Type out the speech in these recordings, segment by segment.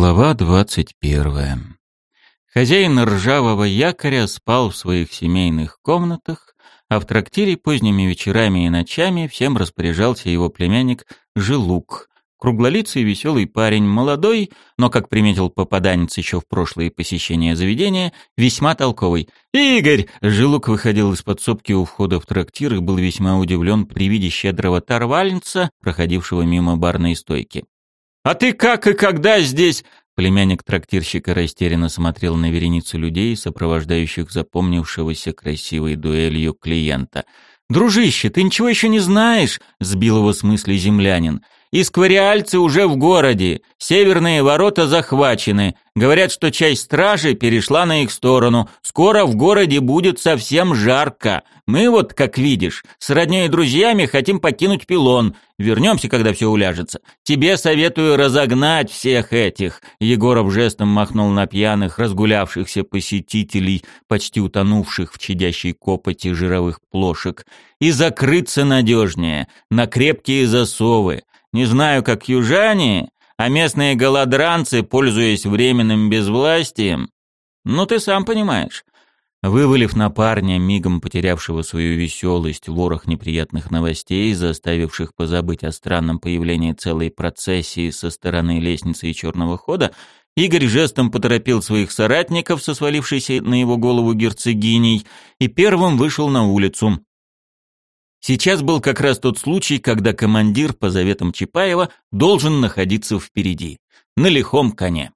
Глава двадцать первая. Хозяин ржавого якоря спал в своих семейных комнатах, а в трактире поздними вечерами и ночами всем распоряжался его племянник Желук, круглолицый веселый парень, молодой, но, как приметил попаданец еще в прошлые посещения заведения, весьма толковый. «Игорь!» — Желук выходил из подсобки у входа в трактир и был весьма удивлен при виде щедрого тарвальнца, проходившего мимо барной стойки. «А ты как и когда здесь?» Племянник трактирщика растерянно смотрел на вереницу людей, сопровождающих запомнившегося красивой дуэлью клиента. «Дружище, ты ничего еще не знаешь?» — сбил его с мысли землянин. Исквариальцы уже в городе. Северные ворота захвачены. Говорят, что часть стражи перешла на их сторону. Скоро в городе будет совсем жарко. Мы вот, как видишь, с родней и друзьями хотим покинуть пилон. Вернемся, когда все уляжется. Тебе советую разогнать всех этих. Егоров жестом махнул на пьяных, разгулявшихся посетителей, почти утонувших в чадящей копоти жировых плошек. И закрыться надежнее, на крепкие засовы. Не знаю, как южане, а местные голодранцы, пользуясь временным безвластием, ну ты сам понимаешь. Вывалив на парня, мигом потерявшего свою веселость, ворох неприятных новостей, заставивших позабыть о странном появлении целой процессии со стороны лестницы и черного хода, Игорь жестом поторопил своих соратников со свалившейся на его голову герцогиней и первым вышел на улицу. Сейчас был как раз тот случай, когда командир по заветам Чапаева должен находиться впереди, на лихом коне.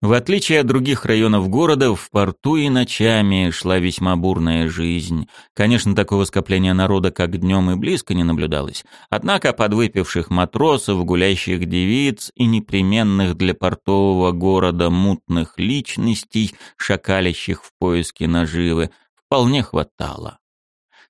В отличие от других районов города, в порту и ночами шла весьма бурная жизнь. Конечно, такого скопления народа, как днем, и близко не наблюдалось. Однако подвыпивших матросов, гулящих девиц и непременных для портового города мутных личностей, шакалящих в поиске наживы, вполне хватало.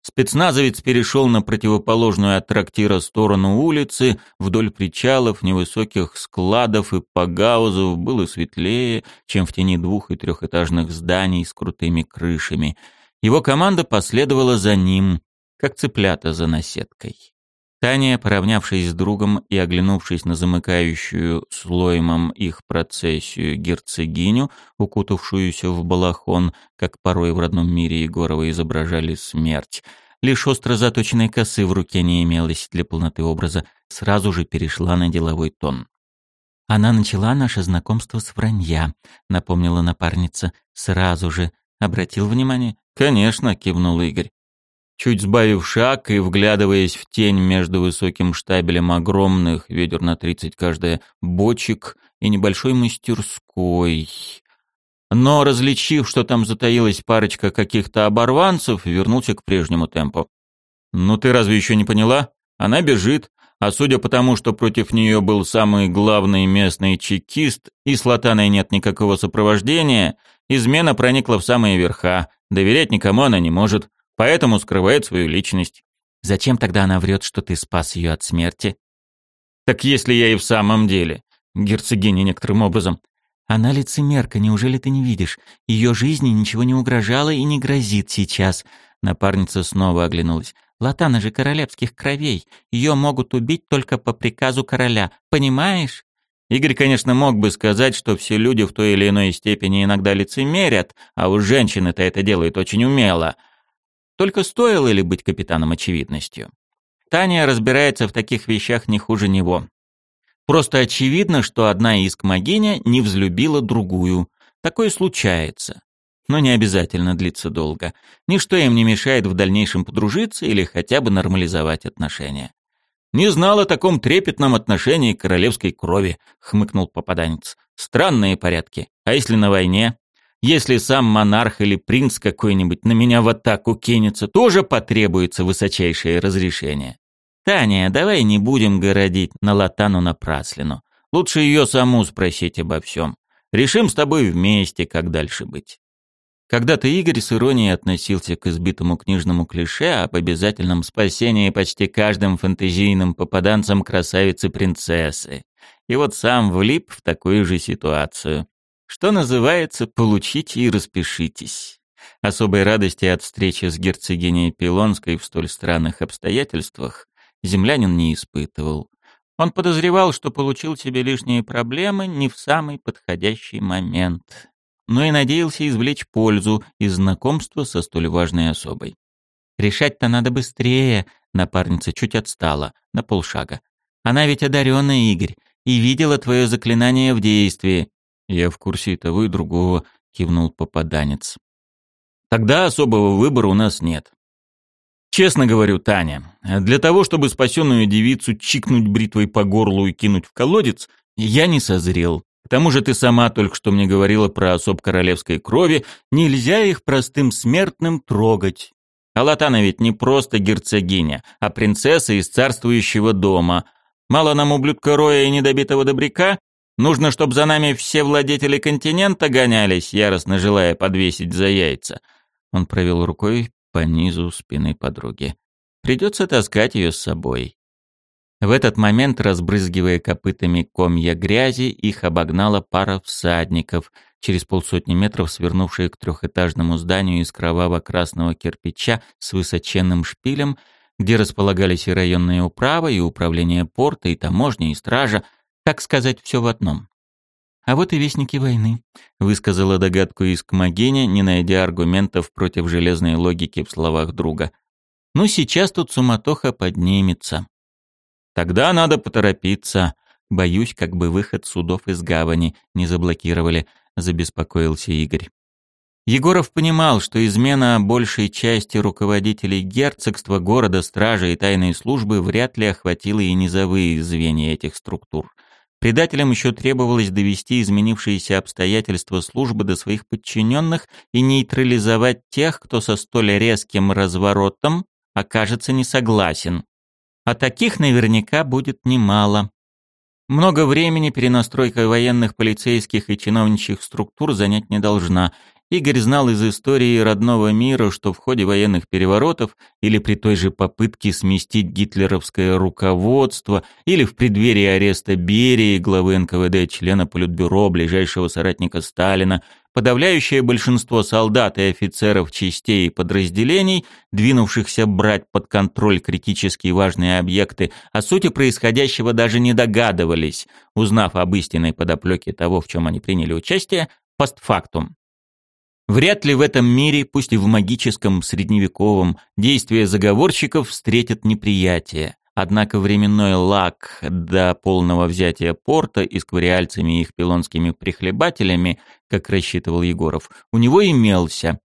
Спецназовец перешел на противоположную от трактира сторону улицы, вдоль причалов, невысоких складов и погаузов было светлее, чем в тени двух- и трехэтажных зданий с крутыми крышами. Его команда последовала за ним, как цыплята за наседкой. Таня, поравнявшись с другом и оглянувшись на замыкающую слоемом их процессию герцогиню, укутавшуюся в балахон, как порой в родном мире Егорова изображали смерть, лишь остро заточенной косы в руке не имелось для полноты образа, сразу же перешла на деловой тон. «Она начала наше знакомство с вранья», — напомнила напарница. «Сразу же. Обратил внимание?» «Конечно», — кивнул Игорь. Чуть сбавив шаг и вглядываясь в тень между высоким штабелем огромных, ведер на тридцать каждая, бочек и небольшой мастерской. Но, различив, что там затаилась парочка каких-то оборванцев, вернулся к прежнему темпу. «Ну ты разве еще не поняла? Она бежит, а судя по тому, что против нее был самый главный местный чекист и с Латаной нет никакого сопровождения, измена проникла в самые верха, доверять никому она не может» поэтому скрывает свою личность. Зачем тогда она врет, что ты спас ее от смерти? Так если я и в самом деле, герцогиня некоторым образом. Она лицемерка, неужели ты не видишь? Ее жизни ничего не угрожало и не грозит сейчас. Напарница снова оглянулась. Латана же королевских кровей. Ее могут убить только по приказу короля. Понимаешь? Игорь, конечно, мог бы сказать, что все люди в той или иной степени иногда лицемерят, а уж женщины-то это делают очень умело. Только стоило ли быть капитаном очевидностью? Таня разбирается в таких вещах не хуже него. Просто очевидно, что одна иск-могиня не взлюбила другую. Такое случается. Но не обязательно длится долго. Ничто им не мешает в дальнейшем подружиться или хотя бы нормализовать отношения. «Не знал о таком трепетном отношении к королевской крови», — хмыкнул попаданец. «Странные порядки. А если на войне?» Если сам монарх или принц какой-нибудь на меня в атаку кинется, тоже потребуется высочайшее разрешение. Таня, давай не будем городить на Латану напраслину. Лучше ее саму спросить обо всем. Решим с тобой вместе, как дальше быть. Когда-то Игорь с иронией относился к избитому книжному клише об обязательном спасении почти каждым фэнтезийным попаданцам красавицы-принцессы. И вот сам влип в такую же ситуацию. Что называется, получите и распишитесь. Особой радости от встречи с герцогиней Пилонской в столь странных обстоятельствах землянин не испытывал. Он подозревал, что получил себе лишние проблемы не в самый подходящий момент, но и надеялся извлечь пользу из знакомства со столь важной особой. «Решать-то надо быстрее», — напарница чуть отстала, на полшага. «Она ведь одаренная, Игорь, и видела твое заклинание в действии». «Я в курсе и того, и другого», — кивнул попаданец. «Тогда особого выбора у нас нет. Честно говорю, Таня, для того, чтобы спасенную девицу чикнуть бритвой по горлу и кинуть в колодец, я не созрел. К тому же ты сама только что мне говорила про особ королевской крови, нельзя их простым смертным трогать. А Латана ведь не просто герцогиня, а принцесса из царствующего дома. Мало нам ублюдка Роя и недобитого добряка? Нужно, чтобы за нами все владетели континента гонялись, яростно желая подвесить за яйца. Он провел рукой по низу спины подруги. Придется таскать ее с собой. В этот момент, разбрызгивая копытами комья грязи, их обогнала пара всадников, через полсотни метров свернувшие к трехэтажному зданию из кроваво-красного кирпича с высоченным шпилем, где располагались и районные управы, и управление порта, и таможня, и стража, так сказать, все в одном. «А вот и вестники войны», — высказала догадку Искмогеня, не найдя аргументов против железной логики в словах друга. «Ну, сейчас тут суматоха поднимется». «Тогда надо поторопиться. Боюсь, как бы выход судов из гавани не заблокировали», — забеспокоился Игорь. Егоров понимал, что измена большей части руководителей герцогства, города, стражи и тайной службы вряд ли охватила и низовые звенья этих структур. Предателям еще требовалось довести изменившиеся обстоятельства службы до своих подчиненных и нейтрализовать тех, кто со столь резким разворотом окажется не согласен. А таких наверняка будет немало. Много времени перенастройка военных, полицейских и чиновничьих структур занять не должна, Игорь знал из истории родного мира, что в ходе военных переворотов или при той же попытке сместить гитлеровское руководство, или в преддверии ареста Берии, главы НКВД, члена Политбюро, ближайшего соратника Сталина, подавляющее большинство солдат и офицеров частей и подразделений, двинувшихся брать под контроль критически важные объекты, о сути происходящего даже не догадывались, узнав об истинной подоплеке того, в чем они приняли участие, постфактум. Вряд ли в этом мире, пусть и в магическом, средневековом, действия заговорщиков встретят неприятие. Однако временной лак до полного взятия порта и сквариальцами и их пилонскими прихлебателями, как рассчитывал Егоров, у него имелся.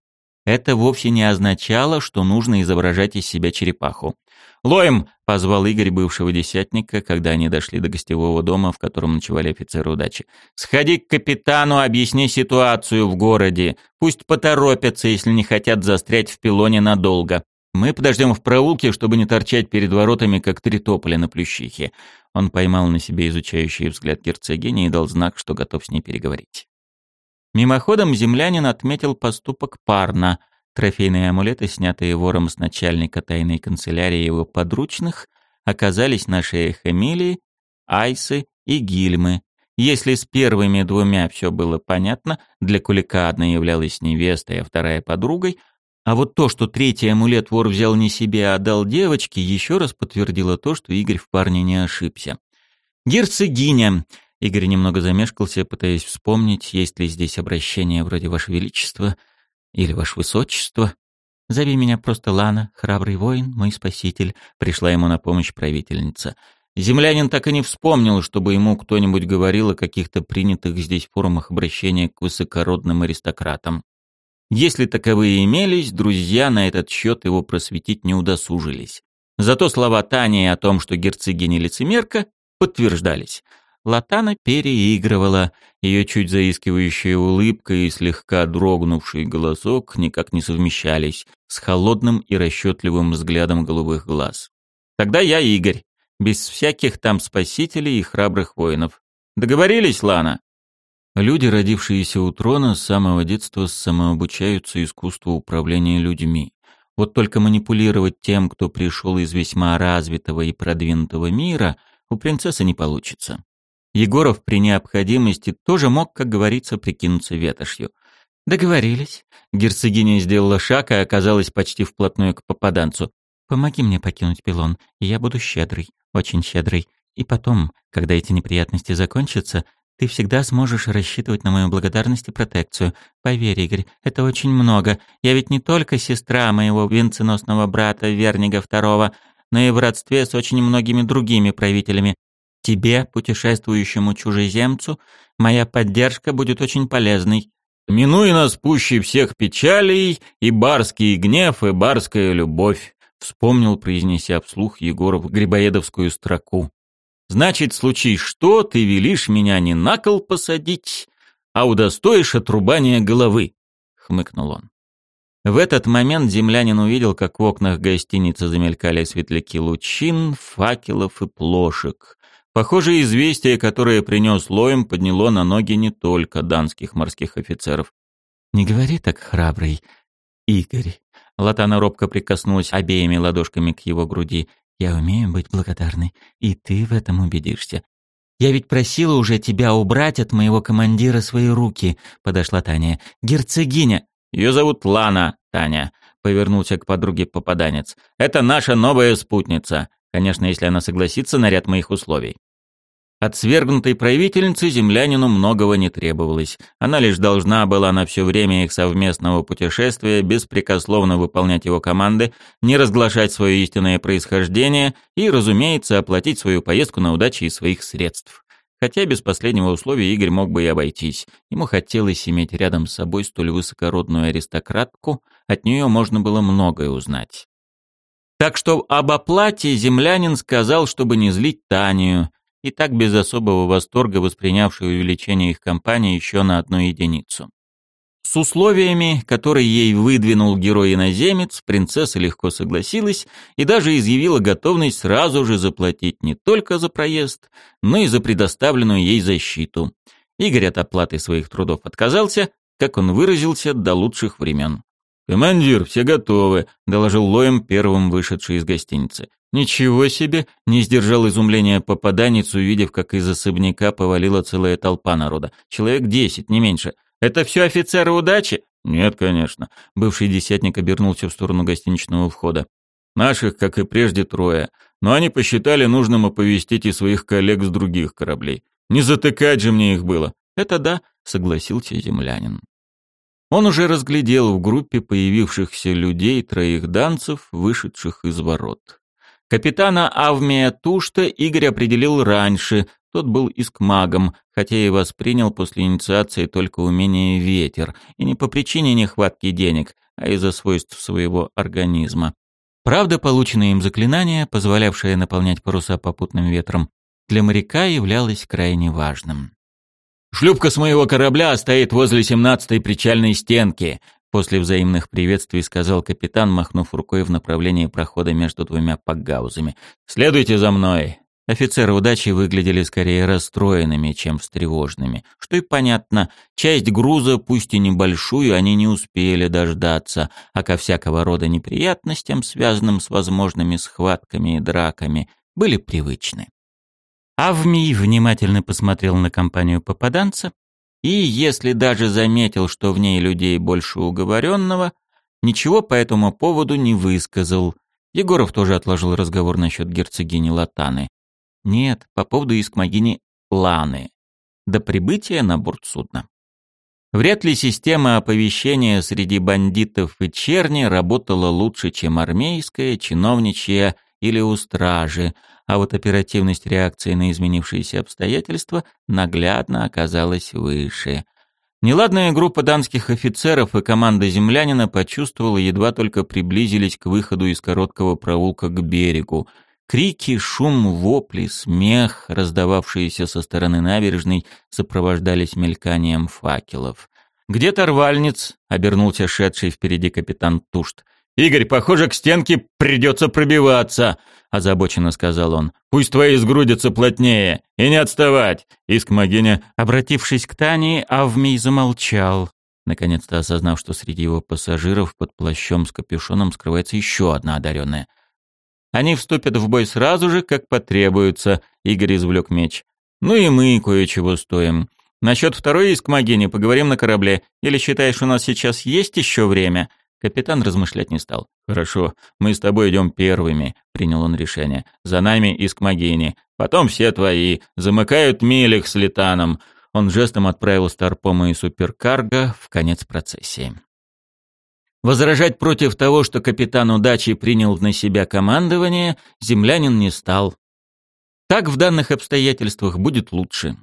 Это вовсе не означало, что нужно изображать из себя черепаху. «Лоем!» — позвал Игорь бывшего десятника, когда они дошли до гостевого дома, в котором ночевали офицеры удачи. «Сходи к капитану, объясни ситуацию в городе. Пусть поторопятся, если не хотят застрять в пилоне надолго. Мы подождем в проулке, чтобы не торчать перед воротами, как три тополя на плющихе». Он поймал на себе изучающий взгляд герцогини и дал знак, что готов с ней переговорить. Мимоходом землянин отметил поступок парна — Трофейные амулеты, снятые вором с начальника тайной канцелярии его подручных, оказались на шеях Эмилии, Айсы и Гильмы. Если с первыми двумя все было понятно, для Кулика одна являлась невестой, а вторая подругой, а вот то, что третий амулет вор взял не себе, а отдал девочке, еще раз подтвердило то, что Игорь в парне не ошибся. «Герцогиня!» Игорь немного замешкался, пытаясь вспомнить, есть ли здесь обращение вроде «Ваше Величество», или ваше высочество. Зови меня просто Лана, храбрый воин, мой спаситель», — пришла ему на помощь правительница. Землянин так и не вспомнил, чтобы ему кто-нибудь говорил о каких-то принятых здесь формах обращения к высокородным аристократам. Если таковые имелись, друзья на этот счет его просветить не удосужились. Зато слова Тани о том, что герцогиня лицемерка, подтверждались. Латана переигрывала. Ее чуть заискивающая улыбка и слегка дрогнувший голосок никак не совмещались с холодным и расчетливым взглядом голубых глаз. «Тогда я Игорь, без всяких там спасителей и храбрых воинов. Договорились, Лана?» Люди, родившиеся у трона, с самого детства самообучаются искусству управления людьми. Вот только манипулировать тем, кто пришел из весьма развитого и продвинутого мира, у принцессы не получится. Егоров при необходимости тоже мог, как говорится, прикинуться ветошью. «Договорились». Герцогиня сделала шаг и оказалась почти вплотную к попаданцу. «Помоги мне покинуть пилон, и я буду щедрый, очень щедрый. И потом, когда эти неприятности закончатся, ты всегда сможешь рассчитывать на мою благодарность и протекцию. Поверь, Игорь, это очень много. Я ведь не только сестра моего венценосного брата Вернига II, но и в родстве с очень многими другими правителями. Тебе, путешествующему чужеземцу, моя поддержка будет очень полезной. Минуя нас пуще всех печалей, и барский гнев, и барская любовь, вспомнил, произнеся вслух Егоров грибоедовскую строку. Значит, случай что, ты велишь меня не на кол посадить, а удостоишь отрубания головы, хмыкнул он. В этот момент землянин увидел, как в окнах гостиницы замелькали светляки лучин, факелов и плошек. Похоже, известие, которое принес Лоем, подняло на ноги не только данских морских офицеров. «Не говори так, храбрый, Игорь». Латана робко прикоснулась обеими ладошками к его груди. Я умею быть благодарной, и ты в этом убедишься. Я ведь просила уже тебя убрать от моего командира свои руки, подошла Таня. Герцогиня. Ее зовут Лана, Таня, повернулся к подруге попаданец. Это наша новая спутница. Конечно, если она согласится на ряд моих условий. От свергнутой правительницы землянину многого не требовалось. Она лишь должна была на все время их совместного путешествия беспрекословно выполнять его команды, не разглашать свое истинное происхождение и, разумеется, оплатить свою поездку на удачи из своих средств. Хотя без последнего условия Игорь мог бы и обойтись. Ему хотелось иметь рядом с собой столь высокородную аристократку, от нее можно было многое узнать. Так что об оплате землянин сказал, чтобы не злить Танию, и так без особого восторга воспринявший увеличение их компании еще на одну единицу. С условиями, которые ей выдвинул герой-иноземец, принцесса легко согласилась и даже изъявила готовность сразу же заплатить не только за проезд, но и за предоставленную ей защиту. Игорь от оплаты своих трудов отказался, как он выразился, до лучших времен. «Командир, все готовы», — доложил Лоем, первым вышедший из гостиницы. «Ничего себе!» — не сдержал изумления попаданец, увидев, как из особняка повалила целая толпа народа. Человек десять, не меньше. «Это все офицеры удачи?» «Нет, конечно». Бывший десятник обернулся в сторону гостиничного входа. «Наших, как и прежде, трое. Но они посчитали нужным оповестить и своих коллег с других кораблей. Не затыкать же мне их было». «Это да», — согласился землянин. Он уже разглядел в группе появившихся людей троих данцев, вышедших из ворот. Капитана Авмия Тушта Игорь определил раньше, тот был искмагом, хотя и воспринял после инициации только умение ветер, и не по причине нехватки денег, а из-за свойств своего организма. Правда, полученное им заклинание, позволявшее наполнять паруса попутным ветром, для моряка являлось крайне важным. «Шлюпка с моего корабля стоит возле семнадцатой причальной стенки», После взаимных приветствий сказал капитан, махнув рукой в направлении прохода между двумя пакгаузами. «Следуйте за мной!» Офицеры удачи выглядели скорее расстроенными, чем встревоженными. Что и понятно, часть груза, пусть и небольшую, они не успели дождаться, а ко всякого рода неприятностям, связанным с возможными схватками и драками, были привычны. Авмий внимательно посмотрел на компанию попаданца, и, если даже заметил, что в ней людей больше уговоренного, ничего по этому поводу не высказал. Егоров тоже отложил разговор насчет герцогини Латаны. Нет, по поводу искмогини Ланы. До прибытия на борт судна. Вряд ли система оповещения среди бандитов и черни работала лучше, чем армейская, чиновничья или у стражи, а вот оперативность реакции на изменившиеся обстоятельства наглядно оказалась выше. Неладная группа данских офицеров и команда землянина почувствовала, едва только приблизились к выходу из короткого проулка к берегу. Крики, шум, вопли, смех, раздававшиеся со стороны набережной, сопровождались мельканием факелов. «Где торвальниц?» — обернулся шедший впереди капитан Тушт. «Игорь, похоже, к стенке придется пробиваться», — озабоченно сказал он. «Пусть твои сгрудятся плотнее. И не отставать!» Иск Магиня, обратившись к Тане, Авмий замолчал, наконец-то осознав, что среди его пассажиров под плащом с капюшоном скрывается еще одна одаренная. «Они вступят в бой сразу же, как потребуется», — Игорь извлек меч. «Ну и мы кое-чего стоим. Насчет второй иск Магини поговорим на корабле. Или считаешь, у нас сейчас есть еще время?» Капитан размышлять не стал. «Хорошо, мы с тобой идем первыми», — принял он решение. «За нами из Кмагини. Потом все твои. Замыкают Мелих с Летаном». Он жестом отправил Старпома и Суперкарго в конец процессии. Возражать против того, что капитан удачи принял на себя командование, землянин не стал. Так в данных обстоятельствах будет лучше.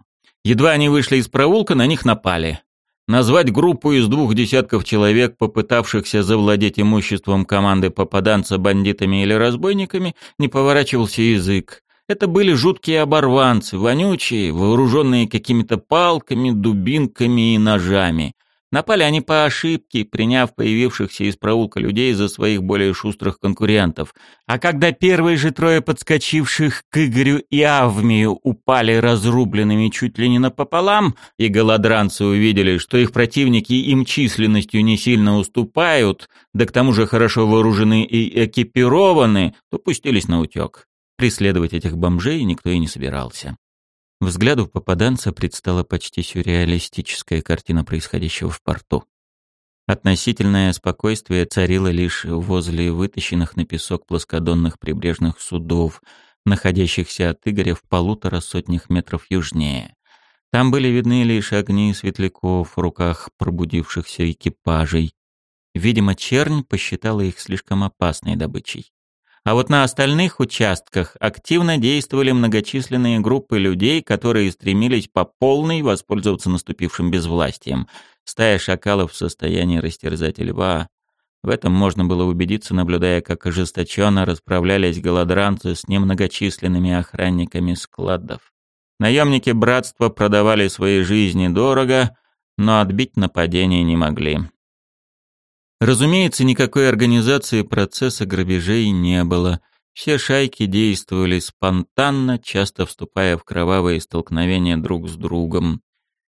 Едва они вышли из проулка, на них напали. Назвать группу из двух десятков человек, попытавшихся завладеть имуществом команды попаданца бандитами или разбойниками, не поворачивался язык. Это были жуткие оборванцы, вонючие, вооруженные какими-то палками, дубинками и ножами. Напали они по ошибке, приняв появившихся из проулка людей за своих более шустрых конкурентов. А когда первые же трое подскочивших к Игорю и Авмию упали разрубленными чуть ли не напополам, и голодранцы увидели, что их противники им численностью не сильно уступают, да к тому же хорошо вооружены и экипированы, то пустились на утек. Преследовать этих бомжей никто и не собирался. Взгляду попаданца предстала почти сюрреалистическая картина происходящего в порту. Относительное спокойствие царило лишь возле вытащенных на песок плоскодонных прибрежных судов, находящихся от Игоря в полутора сотнях метров южнее. Там были видны лишь огни светляков в руках пробудившихся экипажей. Видимо, чернь посчитала их слишком опасной добычей. А вот на остальных участках активно действовали многочисленные группы людей, которые стремились по полной воспользоваться наступившим безвластием. Стая шакалов в состоянии растерзать льва. В этом можно было убедиться, наблюдая, как ожесточенно расправлялись голодранцы с немногочисленными охранниками складов. Наемники братства продавали свои жизни дорого, но отбить нападение не могли. Разумеется, никакой организации процесса грабежей не было. Все шайки действовали спонтанно, часто вступая в кровавые столкновения друг с другом.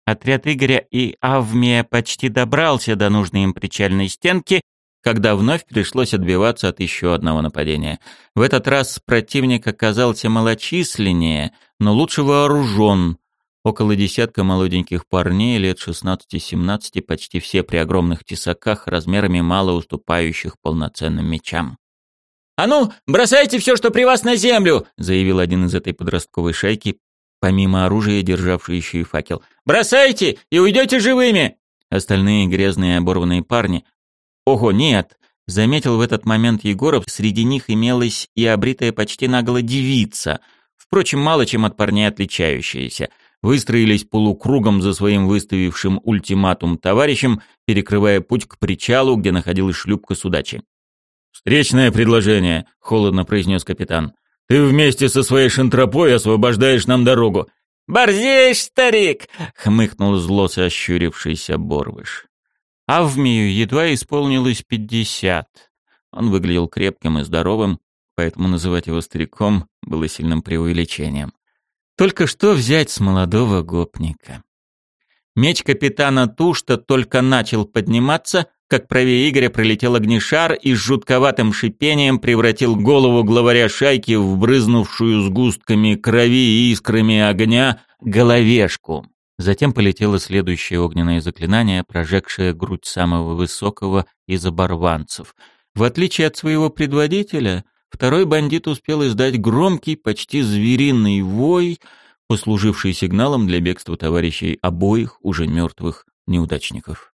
Отряд Игоря и Авмия почти добрался до нужной им причальной стенки, когда вновь пришлось отбиваться от еще одного нападения. В этот раз противник оказался малочисленнее, но лучше вооружен, Около десятка молоденьких парней, лет 16-17, почти все при огромных тесаках, размерами мало уступающих полноценным мечам. «А ну, бросайте все, что при вас на землю!» заявил один из этой подростковой шайки, помимо оружия, державший еще и факел. «Бросайте и уйдете живыми!» Остальные грязные оборванные парни. «Ого, нет!» Заметил в этот момент Егоров, среди них имелась и обритая почти наголо девица, впрочем, мало чем от парней отличающаяся – выстроились полукругом за своим выставившим ультиматум товарищем, перекрывая путь к причалу, где находилась шлюпка с удачи. «Встречное предложение», — холодно произнес капитан. «Ты вместе со своей шантропой освобождаешь нам дорогу». «Борзеешь, старик!» — хмыкнул зло сощурившийся Борвыш. Авмию едва исполнилось пятьдесят. Он выглядел крепким и здоровым, поэтому называть его стариком было сильным преувеличением. Только что взять с молодого гопника? Меч капитана Тушта только начал подниматься, как правее Игоря пролетел огнешар и с жутковатым шипением превратил голову главаря шайки в брызнувшую сгустками крови и искрами огня головешку. Затем полетело следующее огненное заклинание, прожегшее грудь самого высокого из оборванцев. В отличие от своего предводителя, Второй бандит успел издать громкий, почти звериный вой, послуживший сигналом для бегства товарищей обоих уже мертвых неудачников.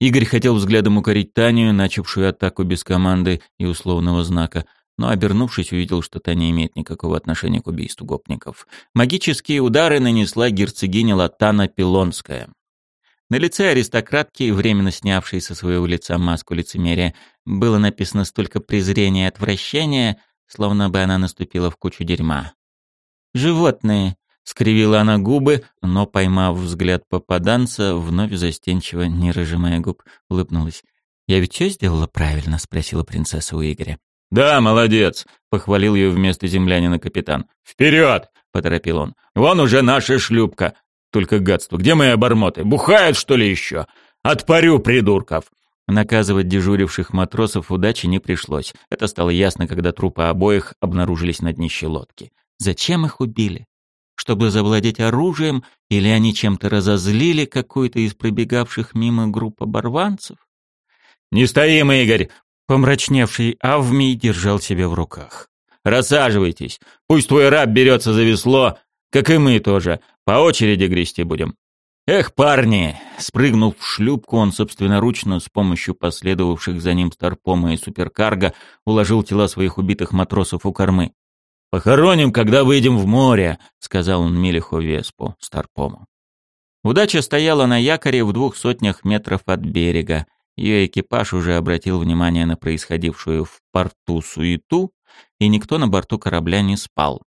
Игорь хотел взглядом укорить Таню, начавшую атаку без команды и условного знака, но, обернувшись, увидел, что та не имеет никакого отношения к убийству гопников. Магические удары нанесла герцогиня Латана Пилонская. На лице аристократки, временно снявшей со своего лица маску лицемерия, было написано столько презрения и отвращения, словно бы она наступила в кучу дерьма. «Животные!» — скривила она губы, но, поймав взгляд попаданца, вновь застенчиво, не разжимая губ, улыбнулась. «Я ведь все сделала правильно?» — спросила принцесса у Игоря. «Да, молодец!» — похвалил ее вместо землянина капитан. «Вперед!» — поторопил он. «Вон уже наша шлюпка. Только гадство. Где мои обормоты? Бухают, что ли, еще? Отпарю, придурков!» Наказывать дежуривших матросов удачи не пришлось. Это стало ясно, когда трупы обоих обнаружились на днище лодки. Зачем их убили? Чтобы завладеть оружием, или они чем-то разозлили какую-то из пробегавших мимо групп оборванцев? «Не стоим, Игорь!» Помрачневший Авмий держал себя в руках. «Рассаживайтесь. Пусть твой раб берется за весло, как и мы тоже. По очереди грести будем». «Эх, парни!» Спрыгнув в шлюпку, он собственноручно с помощью последовавших за ним Старпома и Суперкарга уложил тела своих убитых матросов у кормы. «Похороним, когда выйдем в море», — сказал он Мелиху Веспу, Старпому. Удача стояла на якоре в двух сотнях метров от берега. Ее экипаж уже обратил внимание на происходившую в порту суету, и никто на борту корабля не спал.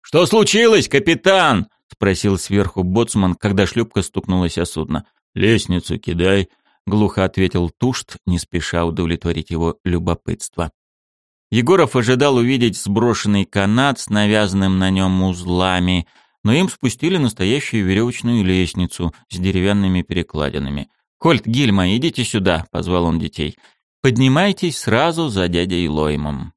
«Что случилось, капитан?» — спросил сверху боцман, когда шлюпка стукнулась о судно. «Лестницу кидай», — глухо ответил Тушт, не спеша удовлетворить его любопытство. Егоров ожидал увидеть сброшенный канат с навязанным на нем узлами, но им спустили настоящую веревочную лестницу с деревянными перекладинами. «Кольт, Гильма, идите сюда», — позвал он детей. «Поднимайтесь сразу за дядей Лоймом».